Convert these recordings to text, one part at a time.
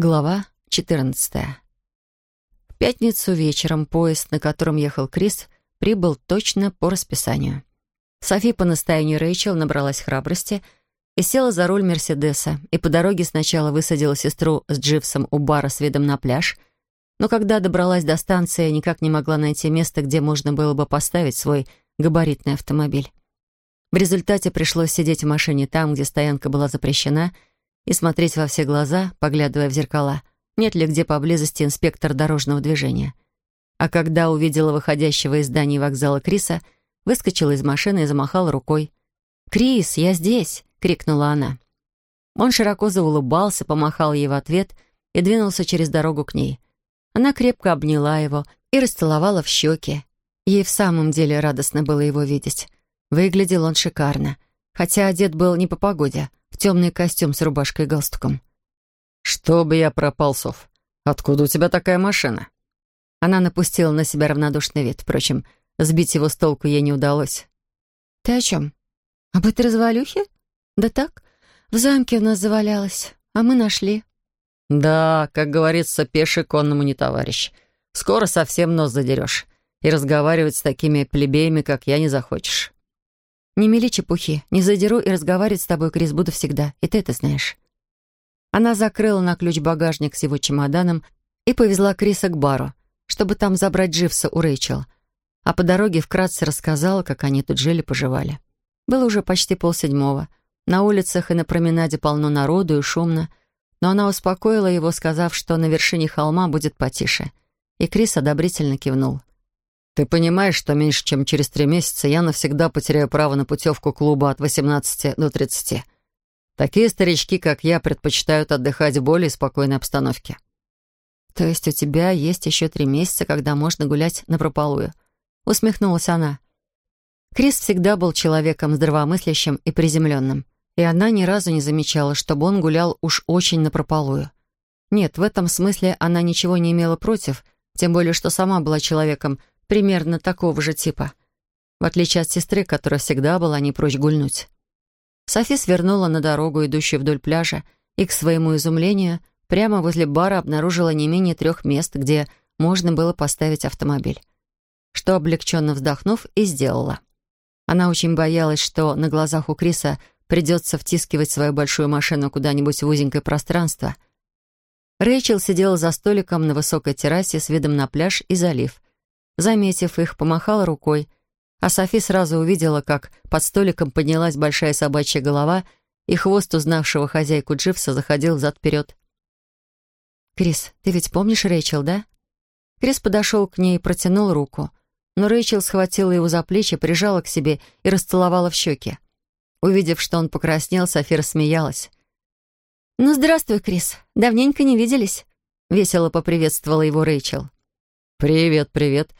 Глава 14. В пятницу вечером поезд, на котором ехал Крис, прибыл точно по расписанию. Софи по настоянию Рэйчел набралась храбрости и села за руль Мерседеса, и по дороге сначала высадила сестру с Дживсом у бара с видом на пляж, но когда добралась до станции, никак не могла найти место, где можно было бы поставить свой габаритный автомобиль. В результате пришлось сидеть в машине там, где стоянка была запрещена — и смотреть во все глаза, поглядывая в зеркала, нет ли где поблизости инспектор дорожного движения. А когда увидела выходящего из здания вокзала Криса, выскочила из машины и замахала рукой. «Крис, я здесь!» — крикнула она. Он широко заулыбался, помахал ей в ответ и двинулся через дорогу к ней. Она крепко обняла его и расцеловала в щеки. Ей в самом деле радостно было его видеть. Выглядел он шикарно, хотя одет был не по погоде, в темный костюм с рубашкой и галстуком. «Чтобы я пропал, Сов. Откуда у тебя такая машина?» Она напустила на себя равнодушный вид. Впрочем, сбить его с толку ей не удалось. «Ты о чем? Об этой развалюхе? Да так, в замке у нас завалялась, а мы нашли». «Да, как говорится, пеший конному не товарищ. Скоро совсем нос задерешь. И разговаривать с такими плебеями, как я, не захочешь». «Не мели чепухи. Не задеру и разговаривать с тобой, Крис, буду всегда. И ты это знаешь». Она закрыла на ключ багажник с его чемоданом и повезла Криса к бару, чтобы там забрать Дживса у Рэйчел. А по дороге вкратце рассказала, как они тут жили-поживали. Было уже почти полседьмого. На улицах и на променаде полно народу и шумно, но она успокоила его, сказав, что на вершине холма будет потише. И Крис одобрительно кивнул. Ты понимаешь, что меньше чем через три месяца я навсегда потеряю право на путевку клуба от 18 до 30. Такие старички, как я, предпочитают отдыхать в более спокойной обстановке. То есть у тебя есть еще три месяца, когда можно гулять напропалую? Усмехнулась она. Крис всегда был человеком здравомыслящим и приземленным, и она ни разу не замечала, чтобы он гулял уж очень напропалую. Нет, в этом смысле она ничего не имела против, тем более что сама была человеком, примерно такого же типа. В отличие от сестры, которая всегда была не прочь гульнуть. Софи свернула на дорогу, идущую вдоль пляжа, и, к своему изумлению, прямо возле бара обнаружила не менее трех мест, где можно было поставить автомобиль. Что, облегченно вздохнув, и сделала. Она очень боялась, что на глазах у Криса придется втискивать свою большую машину куда-нибудь в узенькое пространство. Рэйчел сидела за столиком на высокой террасе с видом на пляж и залив — Заметив их, помахала рукой, а Софи сразу увидела, как под столиком поднялась большая собачья голова, и хвост узнавшего хозяйку Дживса заходил взад-вперед. «Крис, ты ведь помнишь Рэйчел, да?» Крис подошел к ней и протянул руку, но Рэйчел схватила его за плечи, прижала к себе и расцеловала в щеки. Увидев, что он покраснел, Софи рассмеялась. «Ну, здравствуй, Крис. Давненько не виделись», — весело поприветствовала его Рэйчел. «Привет, привет.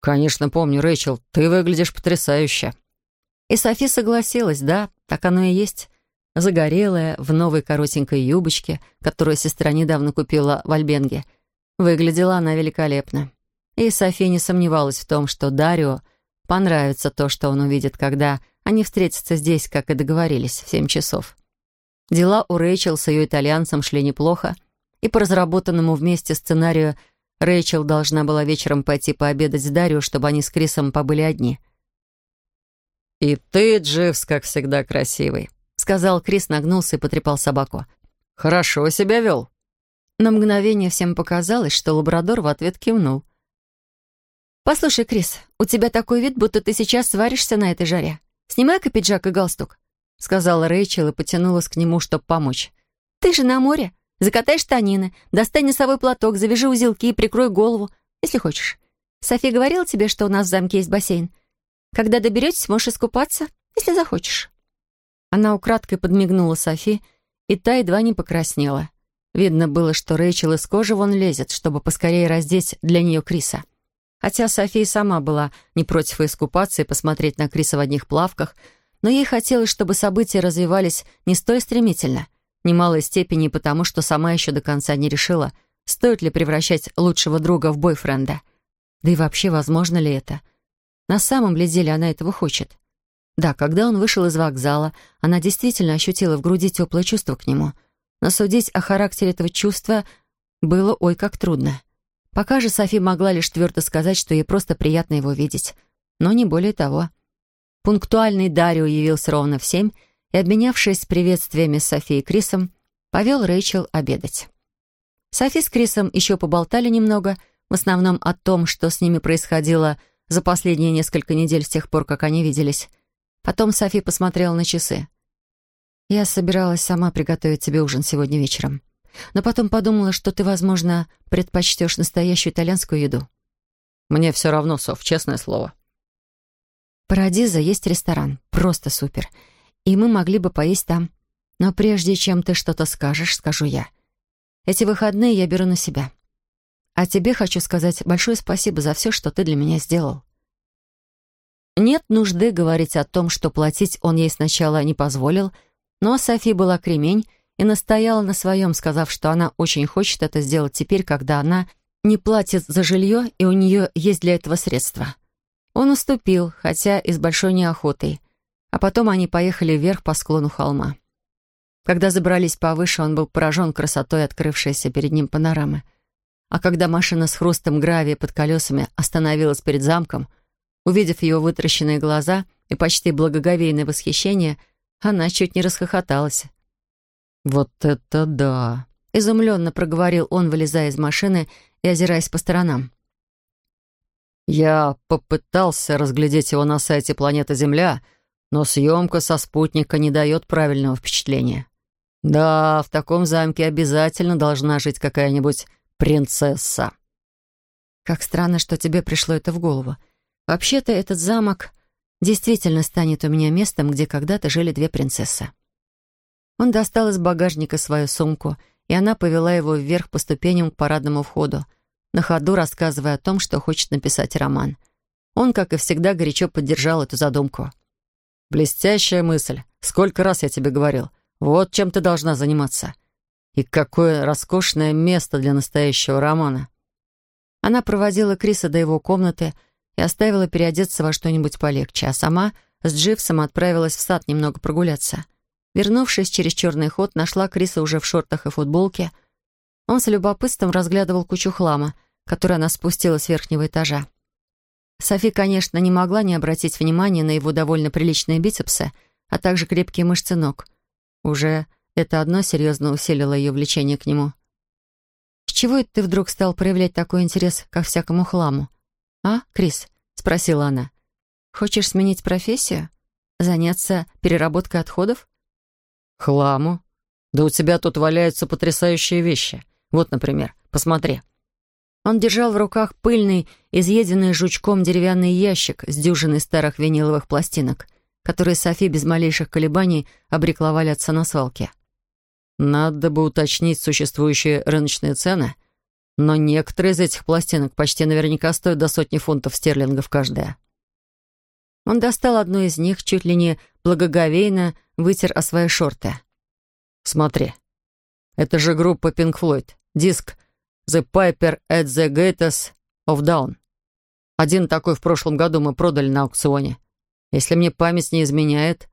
«Конечно, помню, Рэйчел, ты выглядишь потрясающе». И Софи согласилась, да, так оно и есть. Загорелая, в новой коротенькой юбочке, которую сестра недавно купила в Альбенге. Выглядела она великолепно. И Софи не сомневалась в том, что Дарио понравится то, что он увидит, когда они встретятся здесь, как и договорились, в семь часов. Дела у Рэйчел с ее итальянцем шли неплохо, и по разработанному вместе сценарию – Рэйчел должна была вечером пойти пообедать с Дарью, чтобы они с Крисом побыли одни. «И ты, Дживс, как всегда, красивый», — сказал Крис, нагнулся и потрепал собаку. «Хорошо себя вел». На мгновение всем показалось, что лабрадор в ответ кивнул. «Послушай, Крис, у тебя такой вид, будто ты сейчас сваришься на этой жаре. Снимай-ка пиджак и галстук», — сказала Рэйчел и потянулась к нему, чтобы помочь. «Ты же на море. Закатай штанины, достань носовой платок, завяжи узелки и прикрой голову, если хочешь. София говорила тебе, что у нас в замке есть бассейн. Когда доберетесь, можешь искупаться, если захочешь». Она украдкой подмигнула Софи, и та едва не покраснела. Видно было, что Рэйчел из кожи вон лезет, чтобы поскорее раздеть для нее Криса. Хотя София сама была не против искупаться и посмотреть на Криса в одних плавках, но ей хотелось, чтобы события развивались не столь стремительно — немалой степени потому, что сама еще до конца не решила, стоит ли превращать лучшего друга в бойфренда. Да и вообще, возможно ли это? На самом ли деле она этого хочет? Да, когда он вышел из вокзала, она действительно ощутила в груди теплое чувство к нему. Но судить о характере этого чувства было ой как трудно. Пока же Софи могла лишь твердо сказать, что ей просто приятно его видеть, но не более того. Пунктуальный Дарио явился ровно в семь и, обменявшись приветствиями с Софи и Крисом, повел Рэйчел обедать. Софи с Крисом еще поболтали немного, в основном о том, что с ними происходило за последние несколько недель с тех пор, как они виделись. Потом Софи посмотрела на часы. «Я собиралась сама приготовить тебе ужин сегодня вечером. Но потом подумала, что ты, возможно, предпочтешь настоящую итальянскую еду». «Мне все равно, Соф, честное слово». «Парадиза есть ресторан. Просто супер. И мы могли бы поесть там. Но прежде чем ты что-то скажешь, скажу я. Эти выходные я беру на себя. А тебе хочу сказать большое спасибо за все, что ты для меня сделал». Нет нужды говорить о том, что платить он ей сначала не позволил, но Софи была кремень и настояла на своем, сказав, что она очень хочет это сделать теперь, когда она не платит за жилье, и у нее есть для этого средства. Он уступил, хотя и с большой неохотой, а потом они поехали вверх по склону холма. Когда забрались повыше, он был поражен красотой открывшейся перед ним панорамы. А когда машина с хрустом гравия под колесами остановилась перед замком, увидев его вытращенные глаза и почти благоговейное восхищение, она чуть не расхохоталась. «Вот это да!» — изумленно проговорил он, вылезая из машины и озираясь по сторонам. «Я попытался разглядеть его на сайте «Планета Земля», но съемка со спутника не дает правильного впечатления. Да, в таком замке обязательно должна жить какая-нибудь принцесса. Как странно, что тебе пришло это в голову. Вообще-то этот замок действительно станет у меня местом, где когда-то жили две принцессы. Он достал из багажника свою сумку, и она повела его вверх по ступеням к парадному входу, на ходу рассказывая о том, что хочет написать роман. Он, как и всегда, горячо поддержал эту задумку. «Блестящая мысль. Сколько раз я тебе говорил. Вот чем ты должна заниматься. И какое роскошное место для настоящего романа». Она проводила Криса до его комнаты и оставила переодеться во что-нибудь полегче, а сама с Дживсом отправилась в сад немного прогуляться. Вернувшись через черный ход, нашла Криса уже в шортах и футболке. Он с любопытством разглядывал кучу хлама, который она спустила с верхнего этажа. Софи, конечно, не могла не обратить внимания на его довольно приличные бицепсы, а также крепкие мышцы ног. Уже это одно серьезно усилило ее влечение к нему. «С чего это ты вдруг стал проявлять такой интерес ко всякому хламу?» «А, Крис?» — спросила она. «Хочешь сменить профессию? Заняться переработкой отходов?» «Хламу? Да у тебя тут валяются потрясающие вещи. Вот, например, посмотри». Он держал в руках пыльный, изъеденный жучком деревянный ящик с дюжиной старых виниловых пластинок, которые Софи без малейших колебаний обрекла валяться на свалке. «Надо бы уточнить существующие рыночные цены», но некоторые из этих пластинок почти наверняка стоят до сотни фунтов стерлингов каждая. Он достал одну из них, чуть ли не благоговейно вытер о свои шорты. «Смотри, это же группа Pink Floyd, диск «The Piper at the Gates of Dawn». Один такой в прошлом году мы продали на аукционе. Если мне память не изменяет,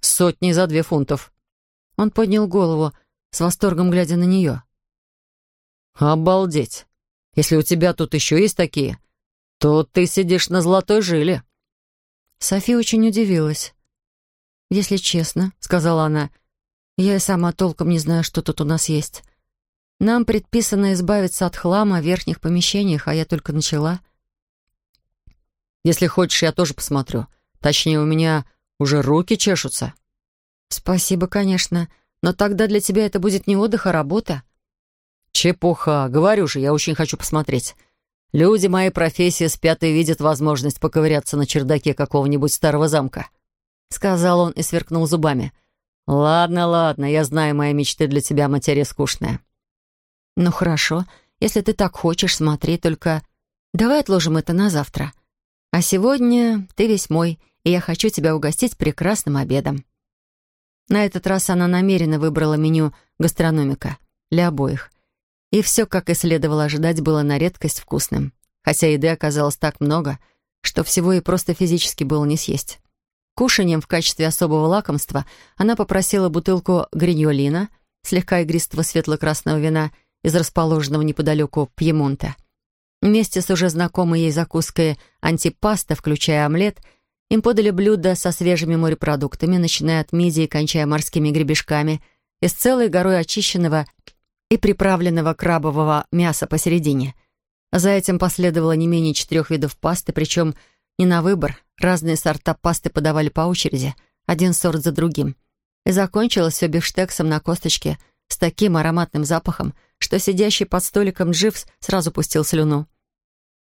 сотни за две фунтов». Он поднял голову, с восторгом глядя на нее. «Обалдеть! Если у тебя тут еще есть такие, то ты сидишь на золотой жиле». Софи очень удивилась. «Если честно», — сказала она, — «я и сама толком не знаю, что тут у нас есть. Нам предписано избавиться от хлама в верхних помещениях, а я только начала». «Если хочешь, я тоже посмотрю. Точнее, у меня уже руки чешутся». «Спасибо, конечно, но тогда для тебя это будет не отдых, а работа». «Чепуха. Говорю же, я очень хочу посмотреть. Люди моей профессии спят и видят возможность поковыряться на чердаке какого-нибудь старого замка», — сказал он и сверкнул зубами. «Ладно, ладно, я знаю, мои мечты для тебя материя скучная». «Ну хорошо, если ты так хочешь, смотри, только давай отложим это на завтра. А сегодня ты весь мой, и я хочу тебя угостить прекрасным обедом». На этот раз она намеренно выбрала меню гастрономика для обоих. И все, как и следовало ожидать, было на редкость вкусным. Хотя еды оказалось так много, что всего и просто физически было не съесть. Кушанием в качестве особого лакомства она попросила бутылку гриньолина, слегка игристого светло-красного вина, из расположенного неподалеку Пьемонта. Вместе с уже знакомой ей закуской антипаста, включая омлет, им подали блюда со свежими морепродуктами, начиная от мидии и кончая морскими гребешками, и с целой горой очищенного и приправленного крабового мяса посередине. За этим последовало не менее четырех видов пасты, причем не на выбор. Разные сорта пасты подавали по очереди, один сорт за другим. И закончилось все бифштексом на косточке с таким ароматным запахом, что сидящий под столиком Дживс сразу пустил слюну.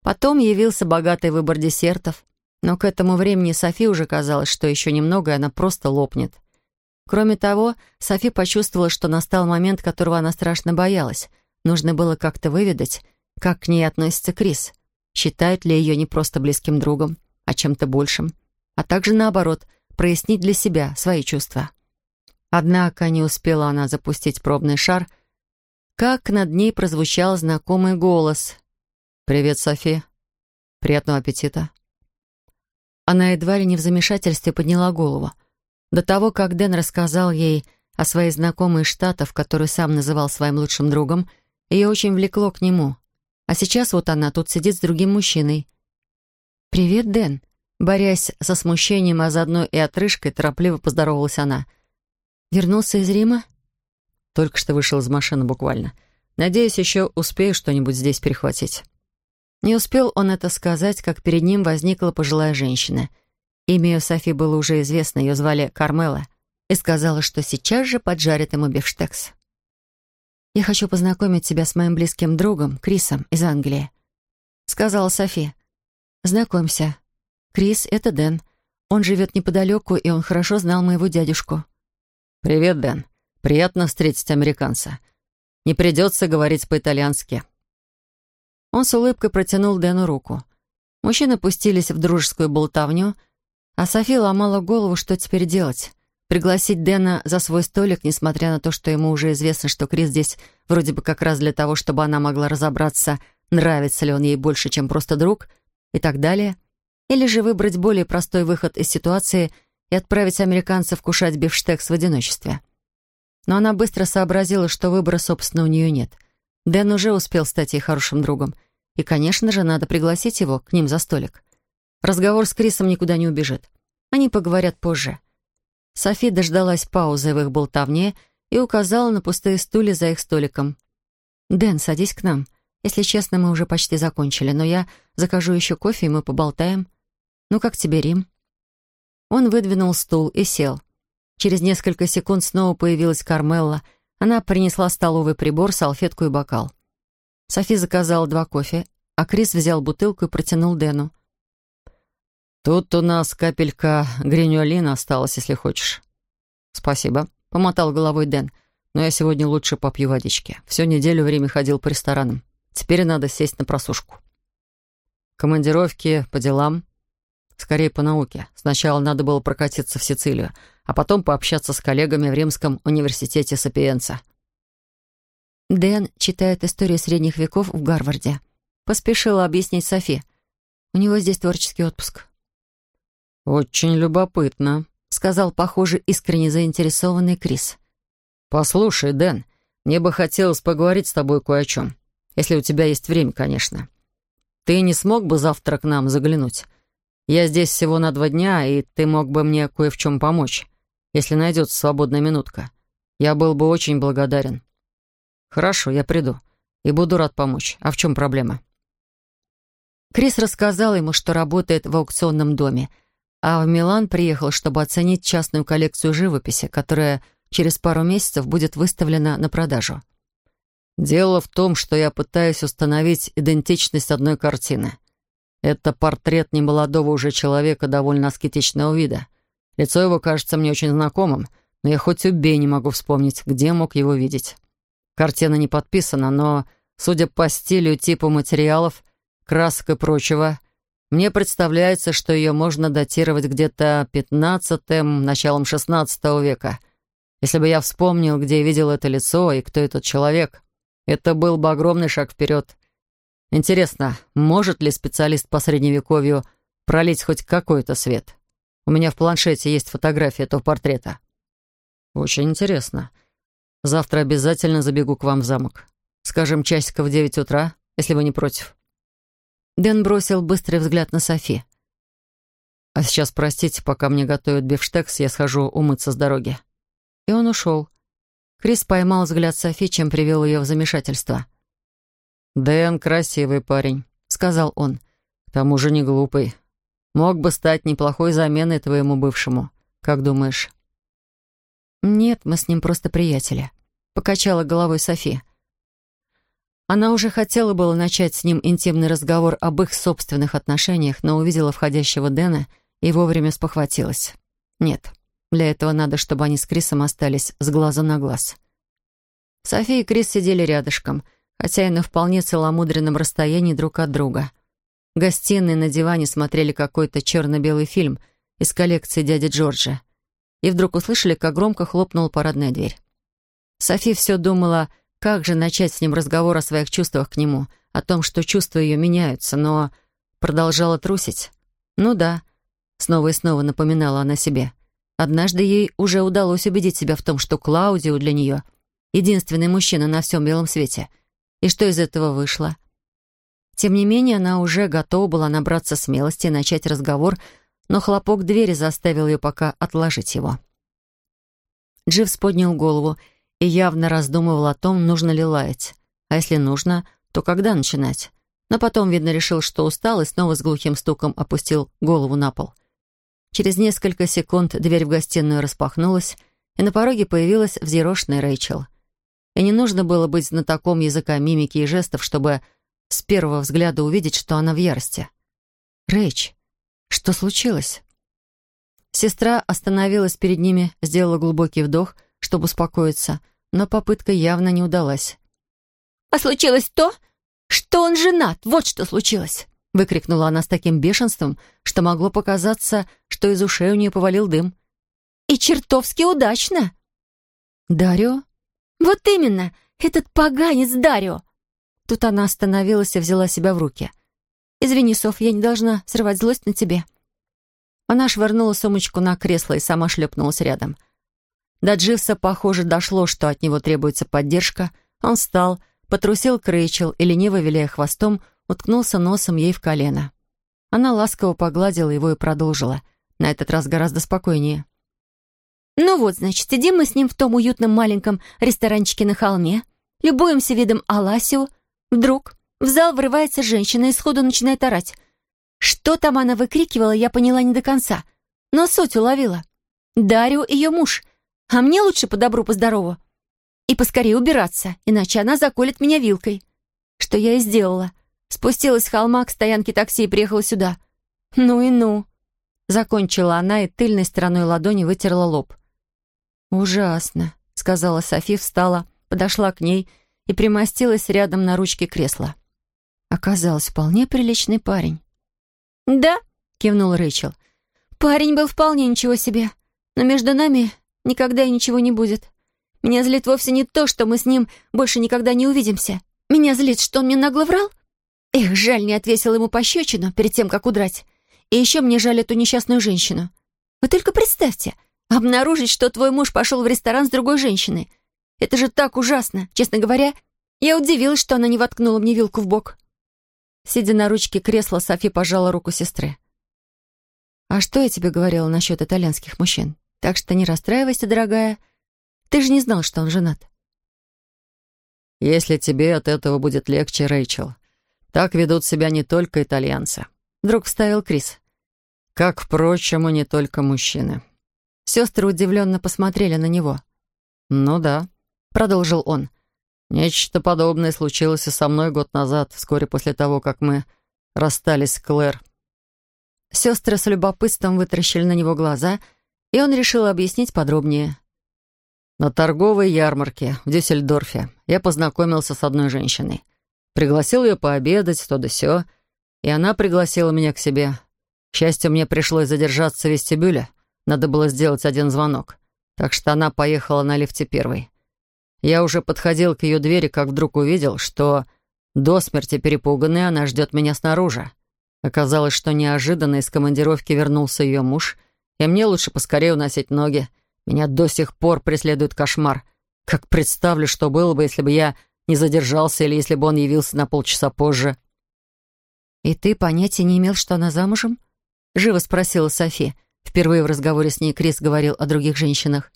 Потом явился богатый выбор десертов, но к этому времени Софи уже казалось, что еще немного, и она просто лопнет. Кроме того, Софи почувствовала, что настал момент, которого она страшно боялась. Нужно было как-то выведать, как к ней относится Крис. Считает ли ее не просто близким другом, а чем-то большим. А также, наоборот, прояснить для себя свои чувства. Однако не успела она запустить пробный шар, как над ней прозвучал знакомый голос. «Привет, Софи. Приятного аппетита». Она едва ли не в замешательстве подняла голову. До того, как Дэн рассказал ей о своей знакомой из Штатов, которую сам называл своим лучшим другом, ее очень влекло к нему. А сейчас вот она тут сидит с другим мужчиной. «Привет, Дэн», Борясь со смущением, а заодно и отрыжкой, торопливо поздоровалась она. «Вернулся из Рима?» «Только что вышел из машины буквально. Надеюсь, еще успею что-нибудь здесь перехватить». Не успел он это сказать, как перед ним возникла пожилая женщина. Имя ее Софи было уже известно, ее звали Кармела, и сказала, что сейчас же поджарит ему бифштекс. «Я хочу познакомить тебя с моим близким другом, Крисом, из Англии», — сказала Софи. «Знакомься. Крис — это Дэн. Он живет неподалеку, и он хорошо знал моего дядюшку». «Привет, Дэн. Приятно встретить американца. Не придется говорить по-итальянски». Он с улыбкой протянул Дэну руку. Мужчины пустились в дружескую болтовню, а Софи ломала голову, что теперь делать. Пригласить Дэна за свой столик, несмотря на то, что ему уже известно, что Крис здесь вроде бы как раз для того, чтобы она могла разобраться, нравится ли он ей больше, чем просто друг, и так далее. Или же выбрать более простой выход из ситуации и отправить американцев кушать бифштекс в одиночестве. Но она быстро сообразила, что выбора, собственно, у нее нет. Дэн уже успел стать ей хорошим другом. И, конечно же, надо пригласить его к ним за столик. Разговор с Крисом никуда не убежит. Они поговорят позже. Софи дождалась паузы в их болтовне и указала на пустые стулья за их столиком. «Дэн, садись к нам. Если честно, мы уже почти закончили, но я закажу еще кофе, и мы поболтаем. Ну, как тебе, Рим?» Он выдвинул стул и сел. Через несколько секунд снова появилась Кармелла — она принесла столовый прибор, салфетку и бокал. Софи заказала два кофе, а Крис взял бутылку и протянул Дэну. «Тут у нас капелька гринюолина осталась, если хочешь». «Спасибо», — помотал головой Дэн. «Но я сегодня лучше попью водички. Всю неделю время ходил по ресторанам. Теперь надо сесть на просушку». «Командировки по делам?» «Скорее по науке. Сначала надо было прокатиться в Сицилию, а потом пообщаться с коллегами в Римском университете Сапиенца. Дэн читает историю средних веков в Гарварде. Поспешила объяснить Софи. У него здесь творческий отпуск. «Очень любопытно», — сказал, похоже, искренне заинтересованный Крис. «Послушай, Дэн, мне бы хотелось поговорить с тобой кое о чем. Если у тебя есть время, конечно. Ты не смог бы завтра к нам заглянуть? Я здесь всего на два дня, и ты мог бы мне кое в чем помочь если найдется свободная минутка. Я был бы очень благодарен. Хорошо, я приду. И буду рад помочь. А в чем проблема? Крис рассказал ему, что работает в аукционном доме, а в Милан приехал, чтобы оценить частную коллекцию живописи, которая через пару месяцев будет выставлена на продажу. Дело в том, что я пытаюсь установить идентичность одной картины. Это портрет немолодого уже человека довольно аскетичного вида. Лицо его кажется мне очень знакомым, но я хоть убей не могу вспомнить, где мог его видеть. Картина не подписана, но, судя по стилю, типу материалов, красок и прочего, мне представляется, что ее можно датировать где-то пятнадцатым, началом шестнадцатого века. Если бы я вспомнил, где видел это лицо и кто этот человек, это был бы огромный шаг вперед. Интересно, может ли специалист по средневековью пролить хоть какой-то свет?» У меня в планшете есть фотография этого портрета». «Очень интересно. Завтра обязательно забегу к вам в замок. Скажем, часиков в девять утра, если вы не против». Дэн бросил быстрый взгляд на Софи. «А сейчас, простите, пока мне готовят бифштекс, я схожу умыться с дороги». И он ушел. Крис поймал взгляд Софи, чем привел ее в замешательство. «Дэн красивый парень», — сказал он. «К тому же не глупый. Мог бы стать неплохой заменой твоему бывшему. Как думаешь?» «Нет, мы с ним просто приятели», — покачала головой Софи. Она уже хотела было начать с ним интимный разговор об их собственных отношениях, но увидела входящего Дэна и вовремя спохватилась. Нет, для этого надо, чтобы они с Крисом остались с глаза на глаз. София и Крис сидели рядышком, хотя и на вполне целомудренном расстоянии друг от друга. В гостиной на диване смотрели какой-то черно-белый фильм из коллекции дяди Джорджа. И вдруг услышали, как громко хлопнула парадная дверь. Софи все думала как же начать с ним разговор о своих чувствах к нему, о том, что чувства ее меняются, но продолжала трусить? Ну да, снова и снова напоминала она себе. Однажды ей уже удалось убедить себя в том, что Клаудио для нее — единственный мужчина на всем белом свете. И что из этого вышло? Тем не менее, она уже готова была набраться смелости и начать разговор, но хлопок двери заставил ее пока отложить его. Дживс поднял голову и явно раздумывал о том, нужно ли лаять. А если нужно, то когда начинать? Но потом, видно, решил, что устал и снова с глухим стуком опустил голову на пол. Через несколько секунд дверь в гостиную распахнулась, и на пороге появилась взъерошенная Рэйчел. И не нужно было быть знатоком языка мимики и жестов, чтобы с первого взгляда увидеть, что она в ярости. «Рэйч, что случилось?» Сестра остановилась перед ними, сделала глубокий вдох, чтобы успокоиться — но попытка явно не удалась. «А случилось то, что он женат, вот что случилось!» выкрикнула она с таким бешенством, что могло показаться, что из ушей у нее повалил дым. «И чертовски удачно!» «Дарио?» «Вот именно! Этот поганец Дарио!» Тут она остановилась и взяла себя в руки. «Извини, Соф, я не должна срывать злость на тебе». Она швырнула сумочку на кресло и сама шлепнулась рядом. До Дживса, похоже, дошло, что от него требуется поддержка. Он встал, потрусил к Рэйчел и, лениво виляя хвостом, уткнулся носом ей в колено. Она ласково погладила его и продолжила, на этот раз гораздо спокойнее. «Ну вот, значит, сидим мы с ним в том уютном маленьком ресторанчике на холме, любуемся видом Аласио. Вдруг в зал врывается женщина и сходу начинает орать. Что там она выкрикивала, я поняла не до конца, но суть уловила. Дарио ее муж, а мне лучше по добру, по здорову. И поскорее убираться, иначе она заколет меня вилкой. Что я и сделала. Спустилась с холма к стоянке такси и приехала сюда. Ну и ну. Закончила она и тыльной стороной ладони вытерла лоб. «Ужасно», — сказала Софи, встала, подошла к ней и примостилась рядом на ручке кресла. Оказалось, вполне приличный парень. «Да», — кивнул Рэйчел. «Парень был вполне ничего себе. Но между нами Никогда и ничего не будет. Меня злит вовсе не то, что мы с ним больше никогда не увидимся. Меня злит, что он мне нагло врал. Эх, жаль, не отвесил ему пощечину перед тем, как удрать. И еще мне жаль эту несчастную женщину. Вы только представьте, обнаружить, что твой муж пошел в ресторан с другой женщиной. Это же так ужасно. Честно говоря, я удивилась, что она не воткнула мне вилку в бок. Сидя на ручке кресла, Софи пожала руку сестры. «А что я тебе говорила насчет итальянских мужчин? Так что не расстраивайся, дорогая. Ты же не знал, что он женат. Если тебе от этого будет легче, Рэйчел. Так ведут себя не только итальянцы. Вдруг вставил Крис. Как, впрочем, и не только мужчины. Сестры удивленно посмотрели на него. «Ну да», — продолжил он. «Нечто подобное случилось и со мной год назад, вскоре после того, как мы расстались с Клэр». Сестры с любопытством вытаращили на него глаза — и он решил объяснить подробнее. На торговой ярмарке в Дюссельдорфе я познакомился с одной женщиной. Пригласил ее пообедать, то да сё, и она пригласила меня к себе. К счастью, мне пришлось задержаться в вестибюле. Надо было сделать один звонок. Так что она поехала на лифте первой. Я уже подходил к ее двери, как вдруг увидел, что до смерти перепуганная она ждет меня снаружи. Оказалось, что неожиданно из командировки вернулся ее муж — и мне лучше поскорее уносить ноги. Меня до сих пор преследует кошмар. Как представлю, что было бы, если бы я не задержался или если бы он явился на полчаса позже. «И ты понятия не имел, что она замужем?» — живо спросила Софи. Впервые в разговоре с ней Крис говорил о других женщинах.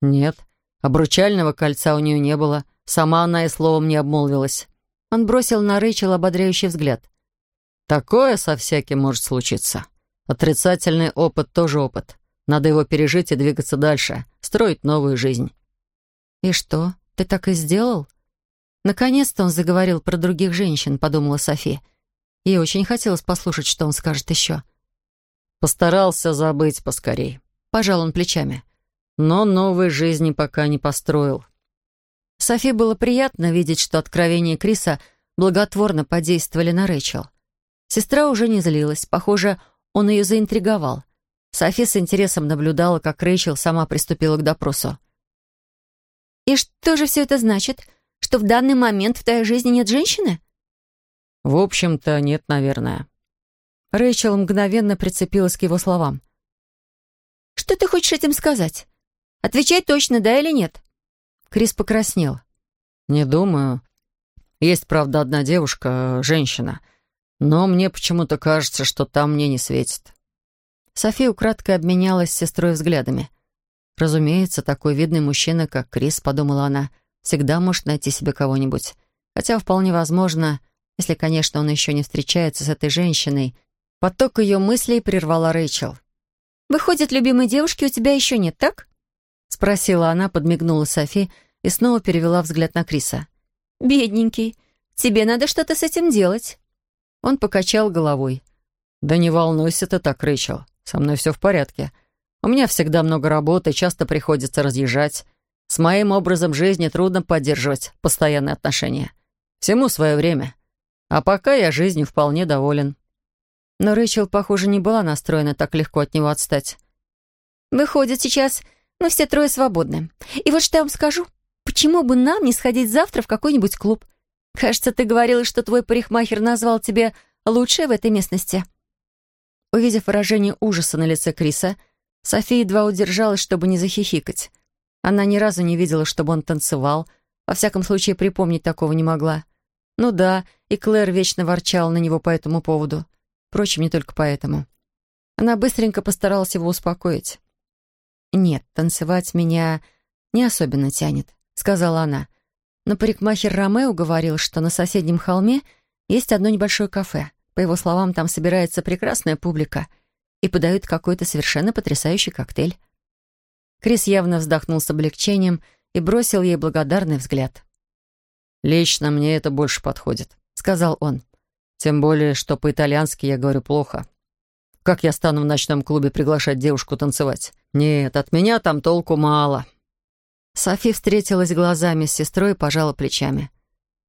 «Нет, обручального кольца у нее не было. Сама она и словом не обмолвилась». Он бросил на Рэйчел ободряющий взгляд. «Такое со всяким может случиться. Отрицательный опыт тоже опыт. Надо его пережить и двигаться дальше, строить новую жизнь». «И что, ты так и сделал?» Наконец-то он заговорил про других женщин, подумала Софи. Ей очень хотелось послушать, что он скажет еще. Постарался забыть поскорей. Пожал он плечами. Но новой жизни пока не построил. Софи было приятно видеть, что откровения Криса благотворно подействовали на Рэйчел. Сестра уже не злилась. Похоже, он ее заинтриговал. Софи с интересом наблюдала, как Рэйчел сама приступила к допросу. «И что же все это значит? Что в данный момент в твоей жизни нет женщины?» «В общем-то, нет, наверное». Рэйчел мгновенно прицепилась к его словам. «Что ты хочешь этим сказать? Отвечай точно, да или нет?» Крис покраснел. «Не думаю. Есть, правда, одна девушка, женщина. Но мне почему-то кажется, что там мне не светит». София украдкой обменялась с сестрой взглядами. «Разумеется, такой видный мужчина, как Крис, — подумала она, — всегда может найти себе кого-нибудь. Хотя вполне возможно, если, конечно, он еще не встречается с этой женщиной, Поток ее мыслей прервала Рэйчел. «Выходит, любимой девушки у тебя еще нет, так?» Спросила она, подмигнула Софи и снова перевела взгляд на Криса. «Бедненький, тебе надо что-то с этим делать». Он покачал головой. «Да не волнуйся ты так, Рэйчел. Со мной все в порядке. У меня всегда много работы, часто приходится разъезжать. С моим образом жизни трудно поддерживать постоянные отношения. Всему свое время. А пока я жизнью вполне доволен». Но Рэйчел, похоже, не была настроена так легко от него отстать. «Выходит, сейчас мы все трое свободны. И вот что я вам скажу. Почему бы нам не сходить завтра в какой-нибудь клуб? Кажется, ты говорила, что твой парикмахер назвал тебе лучшее в этой местности». Увидев выражение ужаса на лице Криса, София едва удержалась, чтобы не захихикать. Она ни разу не видела, чтобы он танцевал, во всяком случае припомнить такого не могла. Ну да, и Клэр вечно ворчал на него по этому поводу. Впрочем, не только поэтому. Она быстренько постаралась его успокоить. «Нет, танцевать меня не особенно тянет», — сказала она. Но парикмахер Ромео говорил, что на соседнем холме есть одно небольшое кафе. По его словам, там собирается прекрасная публика и подают какой-то совершенно потрясающий коктейль. Крис явно вздохнул с облегчением и бросил ей благодарный взгляд. «Лично мне это больше подходит», — сказал он. Тем более, что по-итальянски я говорю плохо. Как я стану в ночном клубе приглашать девушку танцевать? Нет, от меня там толку мало». Софи встретилась глазами с сестрой и пожала плечами.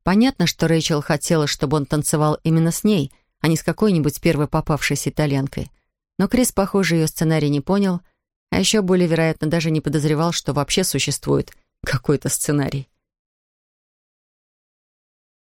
Понятно, что Рэйчел хотела, чтобы он танцевал именно с ней, а не с какой-нибудь первой попавшейся итальянкой. Но Крис, похоже, ее сценарий не понял, а еще более вероятно даже не подозревал, что вообще существует какой-то сценарий.